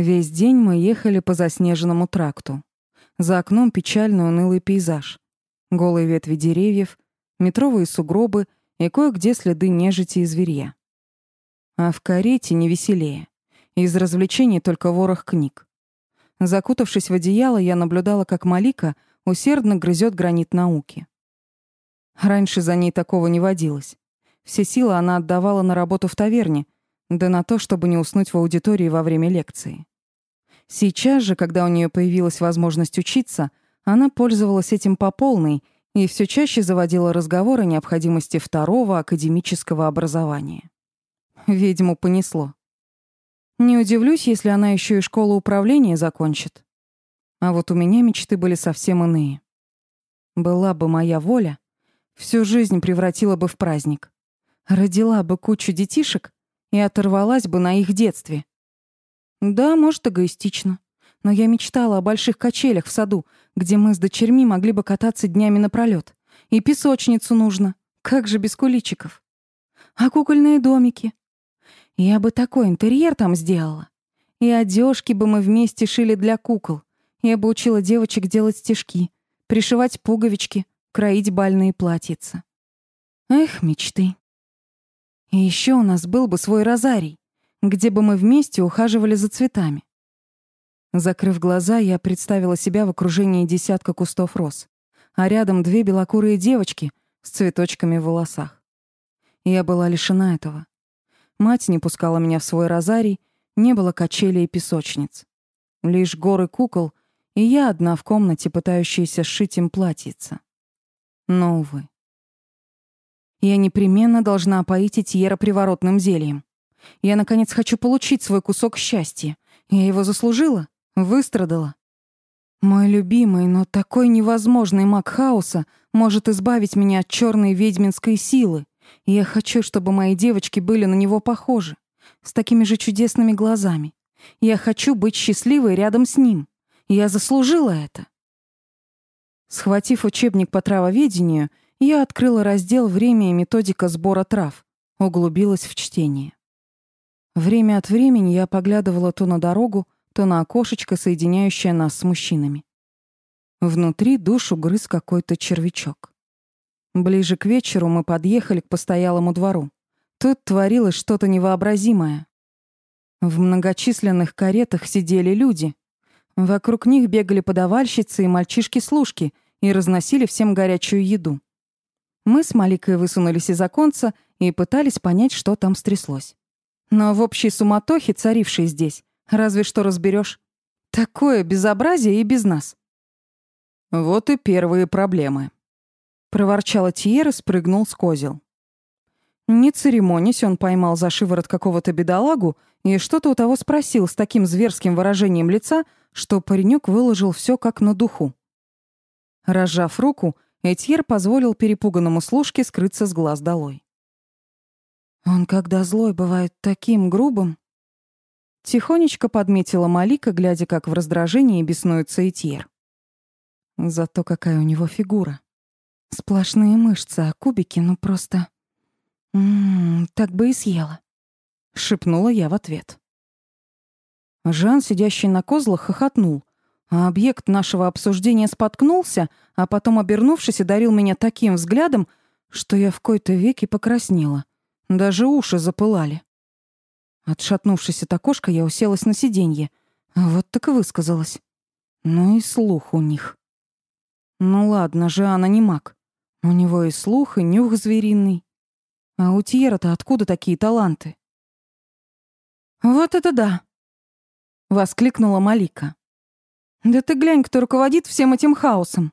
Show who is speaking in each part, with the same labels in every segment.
Speaker 1: Весь день мы ехали по заснеженному тракту. За окном печальный унылый пейзаж. Голые ветви деревьев, метровые сугробы и кое-где следы нежити и зверья. А в карете не веселее. Из развлечений только ворох книг. Закутавшись в одеяло, я наблюдала, как Малика усердно грызет гранит науки. Раньше за ней такого не водилось. Все силы она отдавала на работу в таверне, да на то, чтобы не уснуть в аудитории во время лекции. Сейчас же, когда у нее появилась возможность учиться, она пользовалась этим по полной и все чаще заводила разговор о необходимости второго академического образования. Ведьму понесло. Не удивлюсь, если она еще и школу управления закончит. А вот у меня мечты были совсем иные. Была бы моя воля, всю жизнь превратила бы в праздник. Родила бы кучу детишек и оторвалась бы на их детстве. Да, может, эгоистично. Но я мечтала о больших качелях в саду, где мы с дочерьми могли бы кататься днями напролёт. И песочницу нужно. Как же без куличиков? А кукольные домики? Я бы такой интерьер там сделала. И одежки бы мы вместе шили для кукол. Я бы учила девочек делать стежки, пришивать пуговички, кроить бальные платьица. Эх, мечты. И еще у нас был бы свой розарий, где бы мы вместе ухаживали за цветами. Закрыв глаза, я представила себя в окружении десятка кустов роз, а рядом две белокурые девочки с цветочками в волосах. Я была лишена этого. Мать не пускала меня в свой розарий, не было качелей и песочниц. Лишь горы кукол, и я одна в комнате, пытающаяся сшить им платьице. Но, увы. Я непременно должна опоить Этьера приворотным зельем. Я, наконец, хочу получить свой кусок счастья. Я его заслужила, выстрадала. Мой любимый, но такой невозможный маг хаоса может избавить меня от черной ведьминской силы. Я хочу, чтобы мои девочки были на него похожи, с такими же чудесными глазами. Я хочу быть счастливой рядом с ним. Я заслужила это. Схватив учебник по травоведению, я открыла раздел «Время и методика сбора трав», углубилась в чтение. Время от времени я поглядывала то на дорогу, то на окошечко, соединяющее нас с мужчинами. Внутри душу грыз какой-то червячок. Ближе к вечеру мы подъехали к постоялому двору. Тут творилось что-то невообразимое. В многочисленных каретах сидели люди. Вокруг них бегали подавальщицы и мальчишки-служки и разносили всем горячую еду. Мы с Маликой высунулись из оконца и пытались понять, что там стряслось. Но в общей суматохе, царившей здесь, разве что разберешь. Такое безобразие и без нас.
Speaker 2: Вот и первые проблемы.
Speaker 1: Проворчал Тьер и спрыгнул с козел. Не церемонясь, он поймал за шиворот какого-то бедолагу и что-то у того спросил с таким зверским выражением лица, что паренек выложил все как на духу. Разжав руку, Этьер позволил перепуганному служке скрыться с глаз долой. «Он, когда злой, бывает таким грубым?» Тихонечко подметила Малика, глядя, как в раздражении беснуется Этьер. Зато какая у него фигура. Сплошные мышцы, а кубики, ну просто... «Ммм, так бы и съела», — шепнула я в ответ. Жан, сидящий на козлах, хохотнул, а объект нашего обсуждения споткнулся, а потом, обернувшись, одарил меня таким взглядом, что я в кои-то веки покраснела. Даже уши запылали. Отшатнувшись от окошка, я уселась на сиденье. Вот так и высказалась. Ну и слух у них. Ну ладно же, она не маг. У него и слух, и нюх звериный. А у Тьера-то откуда такие таланты? «Вот это да!» — воскликнула Малика. Да ты глянь, кто руководит всем этим хаосом.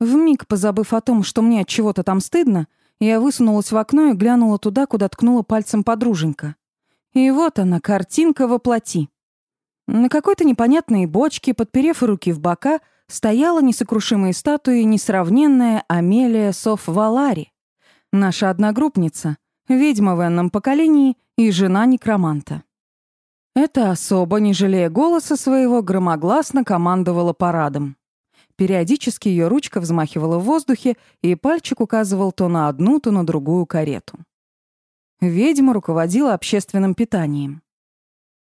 Speaker 1: Вмиг позабыв о том, что мне от чего-то там стыдно, я высунулась в окно и глянула туда, куда ткнула пальцем подруженька. И вот она, картинка воплоти. На какой-то непонятной бочке, подперев руки в бока, стояла несокрушимой статуей несравненная Амелия Соф Валари, наша одногруппница, ведьма в энном поколении и жена некроманта. Эта особа, не жалея голоса своего, громогласно командовала парадом. Периодически ее ручка взмахивала в воздухе, и пальчик указывал то на одну, то на другую карету. Ведьма руководила общественным питанием.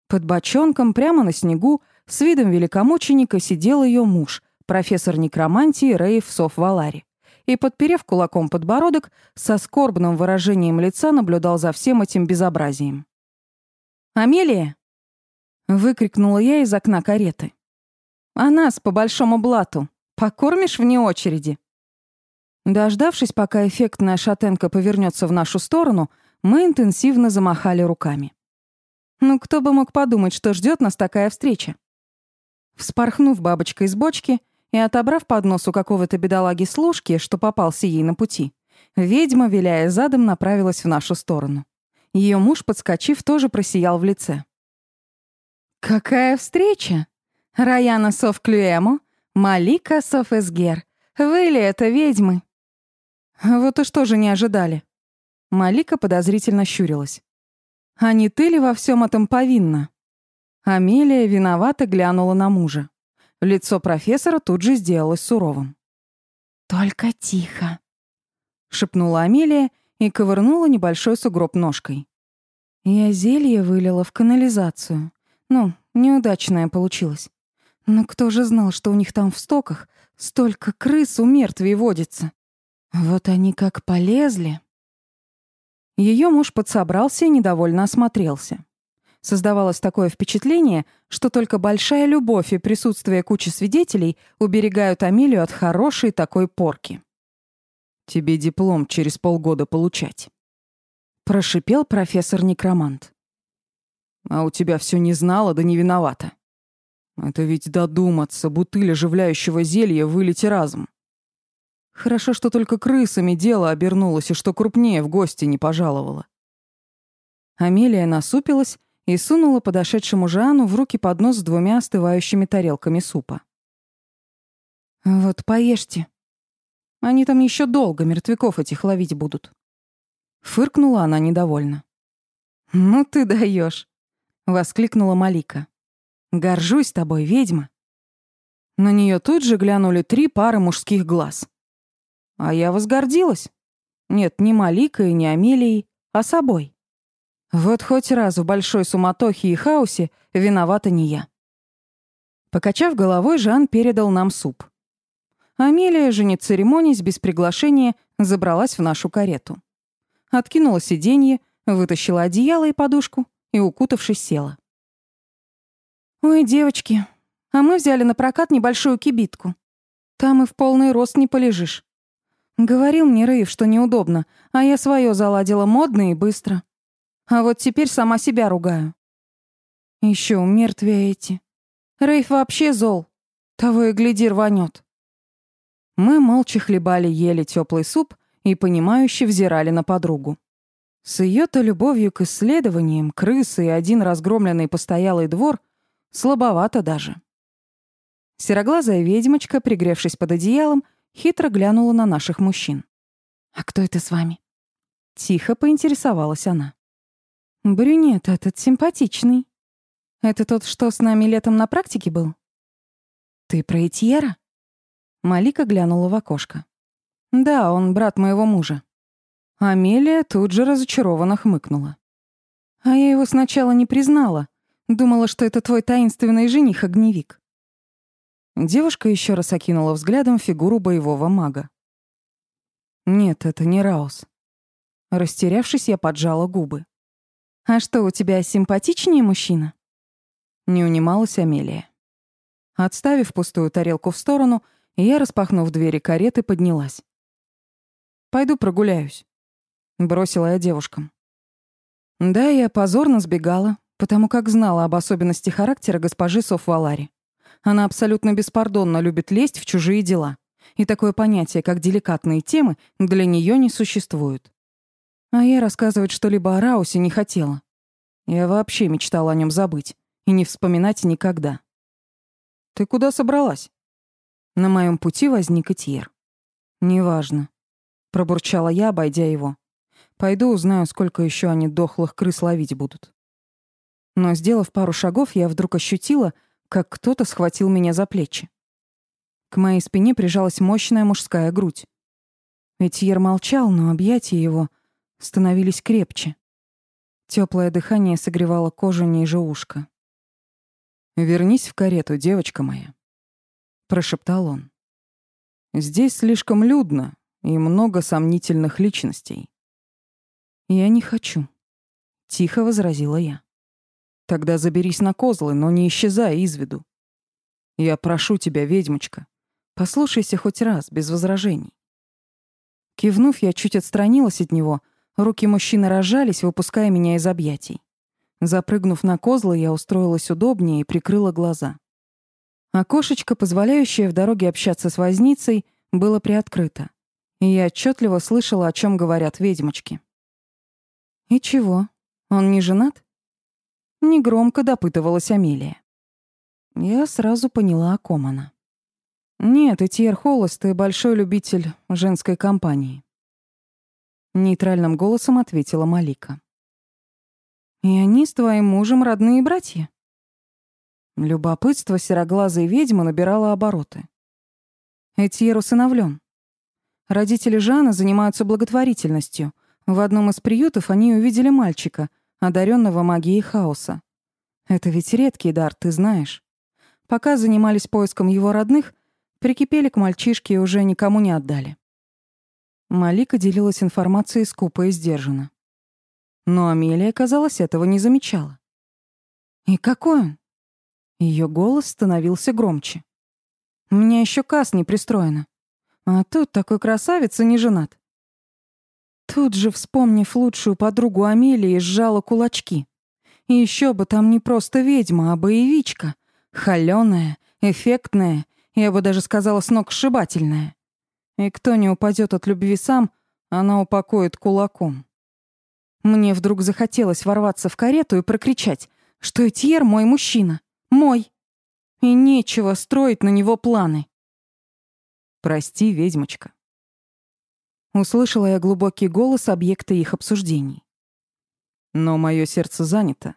Speaker 1: Под бочонком, прямо на снегу, с видом великомученика сидел ее муж, профессор некромантии Рейв Соф Валари, и, подперев кулаком подбородок, со скорбным выражением лица наблюдал за всем этим безобразием. «Амелия!» — выкрикнула я из окна кареты. «А нас по большому блату покормишь вне очереди?» Дождавшись, пока эффектная шатенка повернется в нашу сторону, мы интенсивно замахали руками. Ну, кто бы мог подумать, что ждет нас такая встреча? Вспорхнув бабочкой из бочки и отобрав поднос у какого-то бедолаги служки, что попался ей на пути, ведьма, виляя задом, направилась в нашу сторону. Ее муж, подскочив, тоже просиял в лице. «Какая встреча! Раяна Совклюэмо, Малика Софэсгер. Вы ли это ведьмы?» «Вот и что же не ожидали?» Малика подозрительно щурилась. «А не ты ли во всем этом повинна?» Амелия виновато глянула на мужа. Лицо профессора тут же сделалось суровым. «Только тихо», — шепнула Амелия и ковырнула небольшой сугроб ножкой. Я зелье вылила в канализацию. Ну, неудачное получилось. Но кто же знал, что у них там в стоках столько крыс у мертвей водится? Вот они как полезли. Ее муж подсобрался и недовольно осмотрелся. Создавалось такое впечатление, что только большая любовь и присутствие кучи свидетелей уберегают Амилию от хорошей такой порки. «Тебе диплом через полгода получать», — прошипел профессор-некромант. «А у тебя все не знала, да не виновата. Это ведь додуматься, бутыль оживляющего зелья вылить разом. Хорошо, что только крысами дело обернулось и что крупнее в гости не пожаловала. Амелия насупилась и сунула подошедшему Жану в руки поднос с двумя остывающими тарелками супа. «Вот поешьте. Они там еще долго мертвяков этих ловить будут». Фыркнула она недовольно. «Ну ты даешь, воскликнула Малика. «Горжусь тобой, ведьма». На нее тут же глянули три пары мужских глаз. А я возгордилась. Нет, не Маликой, не Амелией, а собой. Вот хоть раз в большой суматохе и хаосе виновата не я. Покачав головой, Жан передал нам суп. Амелия же, не церемонясь, без приглашения, забралась в нашу карету. Откинула сиденье, вытащила одеяло и подушку и, укутавшись, села. «Ой, девочки, а мы взяли на прокат небольшую кибитку. Там и в полный рост не полежишь. Говорил мне Рейв, что неудобно, а я свое заладила модно и быстро. А вот теперь сама себя ругаю. Еще мертвые эти. Рейв вообще зол. Того и гляди рванет. Мы молча хлебали, ели теплый суп и понимающе взирали на подругу. С ее-то любовью к исследованиям, крысы и один разгромленный постоялый двор слабовато даже. Сероглазая ведьмочка, пригревшись под одеялом, хитро глянула на наших мужчин. «А кто это с вами?» Тихо поинтересовалась она. «Брюнет этот симпатичный. Это тот, что с нами летом на практике был?» «Ты про Этьера?» Малика глянула в окошко. «Да, он брат моего мужа». Амелия тут же разочарованно хмыкнула. «А я его сначала не признала. Думала, что это твой таинственный жених-огневик. Девушка еще раз окинула взглядом фигуру боевого мага. «Нет, это не Раус». Растерявшись, я поджала губы. «А что, у тебя симпатичнее мужчина?» Не унималась Амелия. Отставив пустую тарелку в сторону, я, распахнув двери кареты, поднялась. «Пойду прогуляюсь», — бросила я девушкам. Да, я позорно сбегала, потому как знала об особенности характера госпожи Софвалари. Она абсолютно беспардонно любит лезть в чужие дела. И такое понятие, как деликатные темы, для нее не существует. А я рассказывать что-либо о Раусе не хотела. Я вообще мечтала о нем забыть и не вспоминать никогда. «Ты куда собралась?» На моем пути возник Этьер. «Неважно», — пробурчала я, обойдя его. «Пойду узнаю, сколько еще они дохлых крыс ловить будут». Но, сделав пару шагов, я вдруг ощутила, как кто-то схватил меня за плечи. К моей спине прижалась мощная мужская грудь. Этьер молчал, но объятия его становились крепче. Теплое дыхание согревало кожу ниже ушка.
Speaker 2: «Вернись в карету, девочка моя», — прошептал он. «Здесь слишком людно и много сомнительных личностей».
Speaker 1: «Я не хочу», — тихо возразила я.
Speaker 2: «Тогда заберись на козлы, но не исчезай из виду. Я прошу тебя, ведьмочка, послушайся хоть раз, без возражений.
Speaker 1: Кивнув, я чуть отстранилась от него, руки мужчины разжались, выпуская меня из объятий. Запрыгнув на козлы, я устроилась удобнее и прикрыла глаза. Окошечко, позволяющее в дороге общаться с возницей, было приоткрыто, и я отчетливо слышала, о чем говорят ведьмочки. «И чего? Он не женат?» Негромко допытывалась Амелия. Я сразу поняла, о ком она. Нет, Этьер холост и большой любитель женской компании. Нейтральным голосом ответила Малика. И они с твоим мужем родные братья? Любопытство сероглазой ведьмы набирало обороты. Этьер усыновлен. Родители Жана занимаются благотворительностью. В одном из приютов они увидели мальчика, одаренного магией хаоса. Это ведь редкий дар, ты знаешь. Пока занимались поиском его родных, Прикипели к мальчишке и уже никому не отдали. Малика делилась информацией скупо и сдержанно. Но Амелия, казалось, этого не замечала. «И какой он?» Ее голос становился громче. «У меня еще касс не пристроена. А тут такой красавец и не женат». Тут же, вспомнив лучшую подругу Амелии, сжала кулачки. И еще бы там не просто ведьма, а боевичка. Холёная, эффектная я бы даже сказала, сногсшибательная. И кто не упадет от любви сам, она упокоит кулаком. Мне вдруг захотелось ворваться в карету и прокричать, что Этьер мой мужчина. Мой. И нечего строить на него планы.
Speaker 2: «Прости, ведьмочка».
Speaker 1: Услышала я глубокий голос объекта их обсуждений.
Speaker 2: Но мое сердце занято,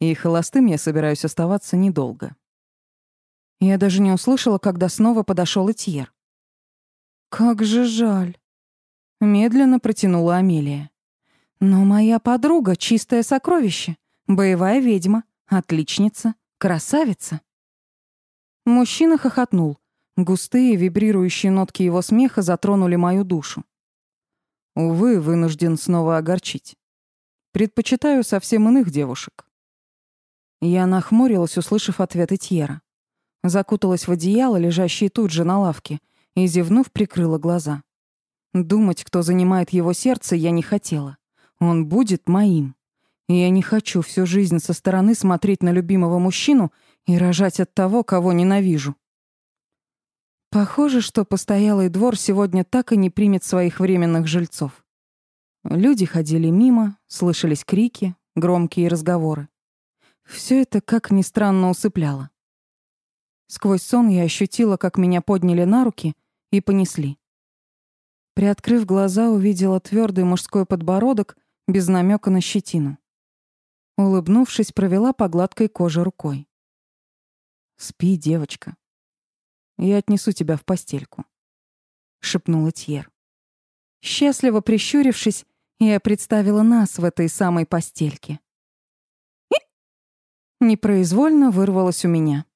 Speaker 2: и холостым я собираюсь оставаться недолго.
Speaker 1: Я даже не услышала, когда снова подошел Этьер. «Как же жаль!» — медленно протянула Амелия. «Но моя подруга — чистое сокровище, боевая ведьма, отличница, красавица». Мужчина хохотнул. Густые, вибрирующие нотки его смеха затронули мою душу.
Speaker 2: Увы, вынужден снова огорчить. Предпочитаю совсем иных девушек.
Speaker 1: Я нахмурилась, услышав ответ Этьера. Закуталась в одеяло, лежащее тут же на лавке, и, зевнув, прикрыла глаза. Думать, кто занимает его сердце, я не хотела. Он будет моим. И я не хочу всю жизнь со стороны смотреть на любимого мужчину и рожать от того, кого ненавижу. Похоже, что постоялый двор сегодня так и не примет своих временных жильцов. Люди ходили мимо, слышались крики, громкие разговоры. Все это, как ни странно, усыпляло. Сквозь сон я ощутила, как меня подняли на руки и понесли. Приоткрыв глаза, увидела твердый мужской подбородок без намека на щетину. Улыбнувшись, провела по гладкой коже рукой.
Speaker 2: «Спи, девочка. Я отнесу тебя в постельку», — шепнула Тьер.
Speaker 1: Счастливо прищурившись, я представила нас в этой самой постельке. Непроизвольно вырвалось у меня.